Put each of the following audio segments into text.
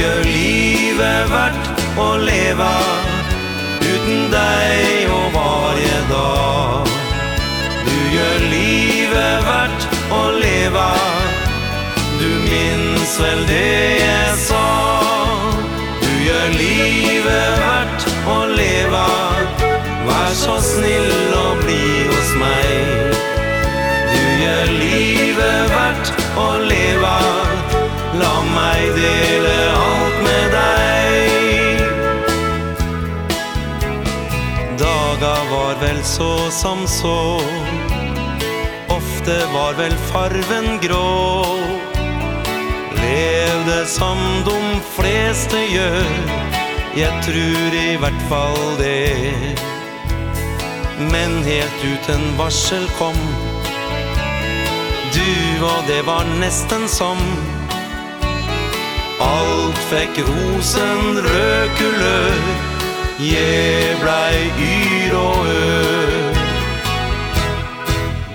gjør livet verdt å leve uten deg og varje dag. Du gjør livet verdt å leve, du minns vel det jeg sa. Du gjør livet verdt å leve, vær så snill og bli hos meg. Du gjør livet verdt å leve, la meg dele Dager var vel så som så, ofte var vel farven grå. Levde som de fleste gjør, jeg tror i hvert fall det. Men helt uten varsel kom. Du, og det var nesten som. Alt fikk rosen rød kulør, jeg blei yr og ør.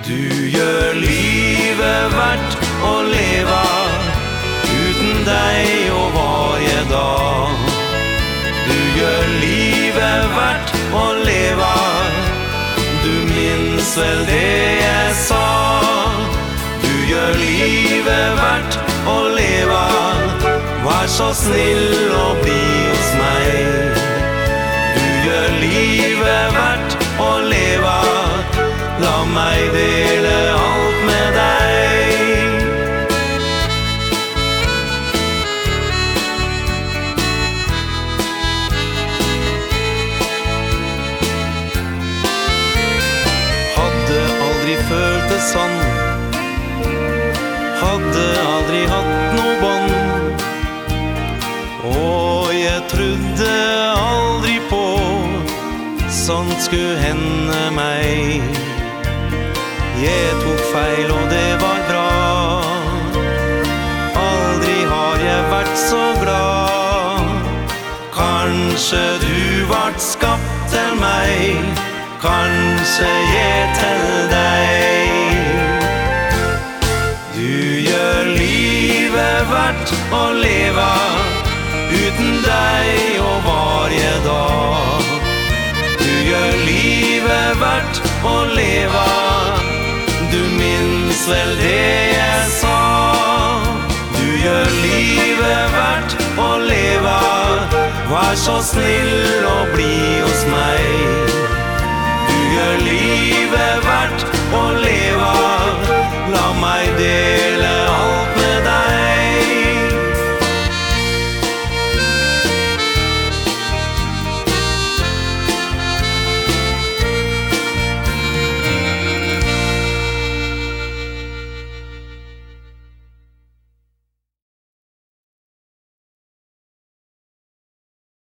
Du gjør livet verdt å leve, uten deg og varje da. Du gjør livet verdt å leve, du minns vel det jeg sa. Du gjør livet verdt å leve, vær så snill og bli å leve, la meg dele alt med deg. Hadde aldri følt det sånn Hadde aldri hatt Sånt skulle hende meg. Jeg tok feil og det var bra. Aldri har jeg vært så glad. Kanskje du vart skapt til meg. Kanskje jeg til deg. Du gjør livet verdt å leve Uten deg verdt å leve. Du minns vel det jeg sa? Du gjør livet verdt å leve. Vær så snill og bli hos meg. Du gjør livet